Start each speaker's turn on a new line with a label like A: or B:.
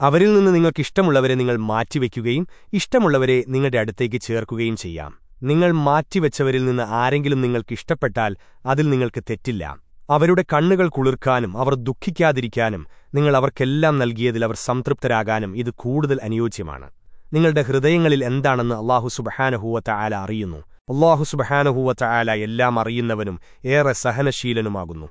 A: അവരിൽ നിന്ന് നിങ്ങൾക്കിഷ്ടമുള്ളവരെ നിങ്ങൾ മാറ്റിവെക്കുകയും ഇഷ്ടമുള്ളവരെ നിങ്ങളുടെ അടുത്തേക്ക് ചേർക്കുകയും ചെയ്യാം. നിങ്ങൾ മാറ്റിവെച്ചവരിൽ നിന്ന് ആരെങ്കിലും നിങ്ങൾക്കിഷ്ടപ്പെട്ടാൽ അതിൽ നിങ്ങൾക്ക് തെറ്റില്ല. അവരുടെ കണ്ണുകൾ കുളിർക്കാനും അവർ ദുഃഖിക്കാതിരിക്കാനും നിങ്ങൾ അവർക്കെല്ലാം നൽകിയതിൽ അവർ സംതൃപ്തരാകാനും ഇത് കൂടുതൽ അനുയോജ്യമാണ്. നിങ്ങളുടെ ഹൃദയങ്ങളിൽ എന്താണെന്ന് അള്ളാഹു സുബഹാനഹൂവത്ത ആല അറിയുന്നു. അള്ളാഹു സുബഹാനഹൂവത്ത ആല എല്ലാം അറിയുന്നവനും ഏറെ സഹനശീലനുമാകുന്നു.